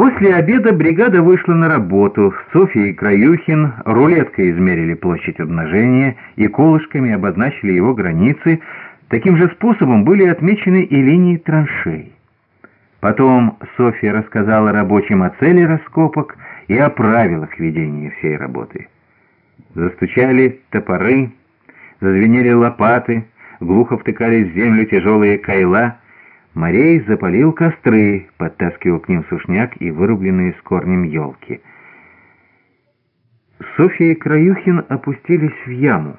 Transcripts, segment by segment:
После обеда бригада вышла на работу. Софья и Краюхин рулеткой измерили площадь обнажения и колышками обозначили его границы. Таким же способом были отмечены и линии траншей. Потом Софья рассказала рабочим о цели раскопок и о правилах ведения всей работы. Застучали топоры, зазвенели лопаты, глухо втыкались в землю тяжелые кайла. Морей запалил костры, подтаскивал к ним сушняк и вырубленные с корнем елки. Софья и Краюхин опустились в яму.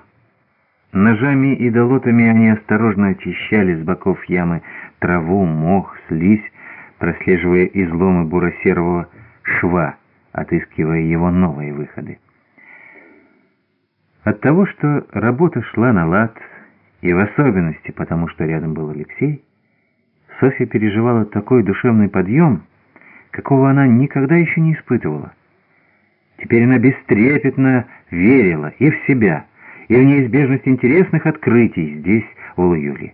Ножами и долотами они осторожно очищали с боков ямы траву, мох, слизь, прослеживая изломы буро-серого шва, отыскивая его новые выходы. От того, что работа шла на лад, и в особенности потому, что рядом был Алексей, Софья переживала такой душевный подъем, какого она никогда еще не испытывала. Теперь она бестрепетно верила и в себя, и в неизбежность интересных открытий здесь, в Луюле.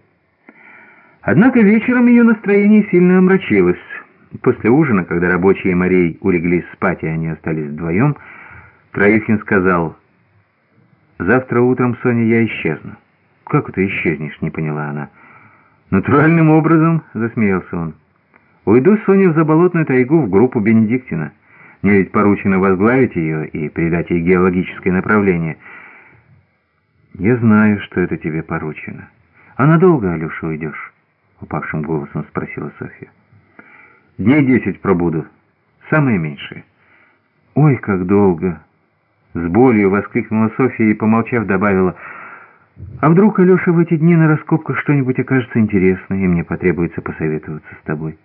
Однако вечером ее настроение сильно омрачилось. После ужина, когда рабочие морей улеглись спать, и они остались вдвоем, Краюхин сказал, «Завтра утром, Соня, я исчезну». «Как это исчезнешь?» — не поняла она. «Натуральным образом», — засмеялся он. «Уйду, Соня, в заболотную тайгу в группу Бенедиктина. Мне ведь поручено возглавить ее и придать ей геологическое направление». «Я знаю, что это тебе поручено. А надолго, Алеша, уйдешь?» — упавшим голосом спросила Софья. «Дней десять пробуду. Самое меньшее». «Ой, как долго!» С болью воскликнула Софья и, помолчав, добавила, «А вдруг, Алеша, в эти дни на раскопках что-нибудь окажется интересное, и мне потребуется посоветоваться с тобой?»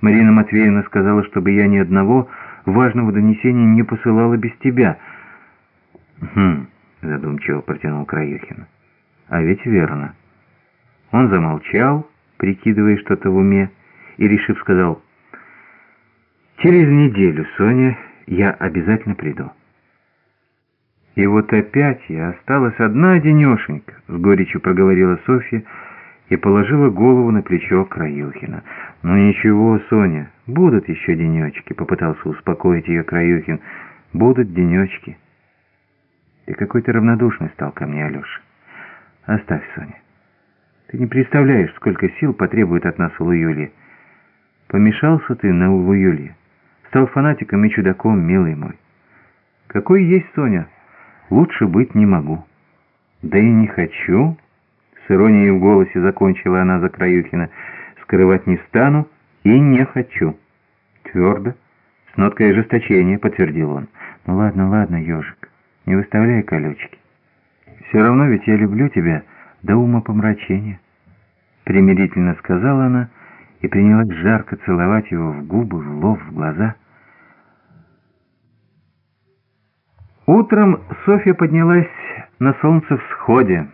Марина Матвеевна сказала, чтобы я ни одного важного донесения не посылала без тебя. «Хм», — задумчиво протянул Краюхин. «А ведь верно». Он замолчал, прикидывая что-то в уме, и, решив, сказал, «Через неделю, Соня, я обязательно приду». И вот опять я осталась одна денешенька, с горечью проговорила Софья и положила голову на плечо Краюхина. «Ну ничего, Соня, будут еще денечки», — попытался успокоить ее Краюхин. «Будут денечки». «Ты какой-то равнодушный стал ко мне, Алеша. Оставь, Соня. Ты не представляешь, сколько сил потребует от нас Луюли. Помешался ты на Луюли. Стал фанатиком и чудаком, милый мой. Какой есть Соня? Лучше быть не могу. Да и не хочу. С иронией в голосе закончила она за Краюхина. Скрывать не стану и не хочу. Твердо. С ноткой ожесточения подтвердил он. Ну ладно, ладно, ежик, не выставляй колючки. Все равно ведь я люблю тебя до ума помрачения. Примирительно сказала она и принялась жарко целовать его в губы, в лоб, в глаза. Утром Софья поднялась на солнце всходе.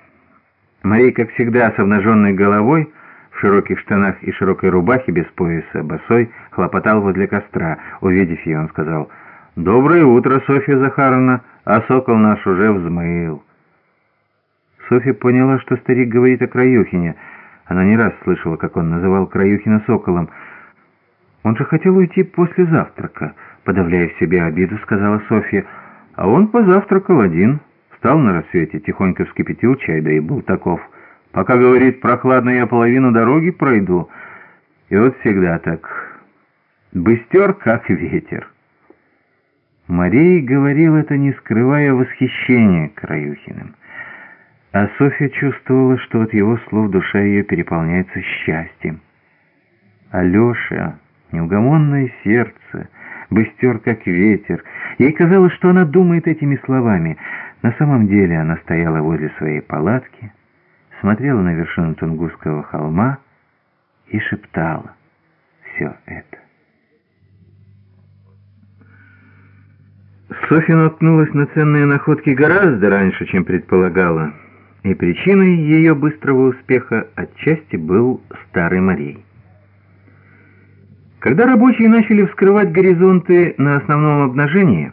Марей, как всегда, с обнаженной головой, в широких штанах и широкой рубахе без пояса, босой, хлопотал возле костра. Увидев ее, он сказал, «Доброе утро, Софья Захаровна, а сокол наш уже взмыл». Софья поняла, что старик говорит о Краюхине. Она не раз слышала, как он называл Краюхина соколом. «Он же хотел уйти после завтрака», — подавляя в себе обиду, сказала Софья. А он позавтракал один, встал на рассвете, тихонько вскипятил чай, да и был таков. Пока, говорит, прохладно я половину дороги пройду. И вот всегда так, быстер, как ветер. Марей говорил это, не скрывая восхищения Краюхиным. А Софья чувствовала, что от его слов душа ее переполняется счастьем. Алеша, неугомонное сердце, быстер, как ветер. Ей казалось, что она думает этими словами. На самом деле она стояла возле своей палатки, смотрела на вершину Тунгусского холма и шептала все это. Софья наткнулась на ценные находки гораздо раньше, чем предполагала, и причиной ее быстрого успеха отчасти был Старый Морей. Когда рабочие начали вскрывать горизонты на основном обнажении,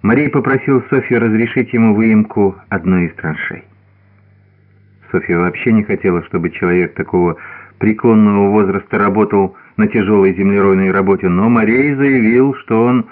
Марей попросил Софью разрешить ему выемку одной из траншей. Софья вообще не хотела, чтобы человек такого преклонного возраста работал на тяжелой землеройной работе, но Морей заявил, что он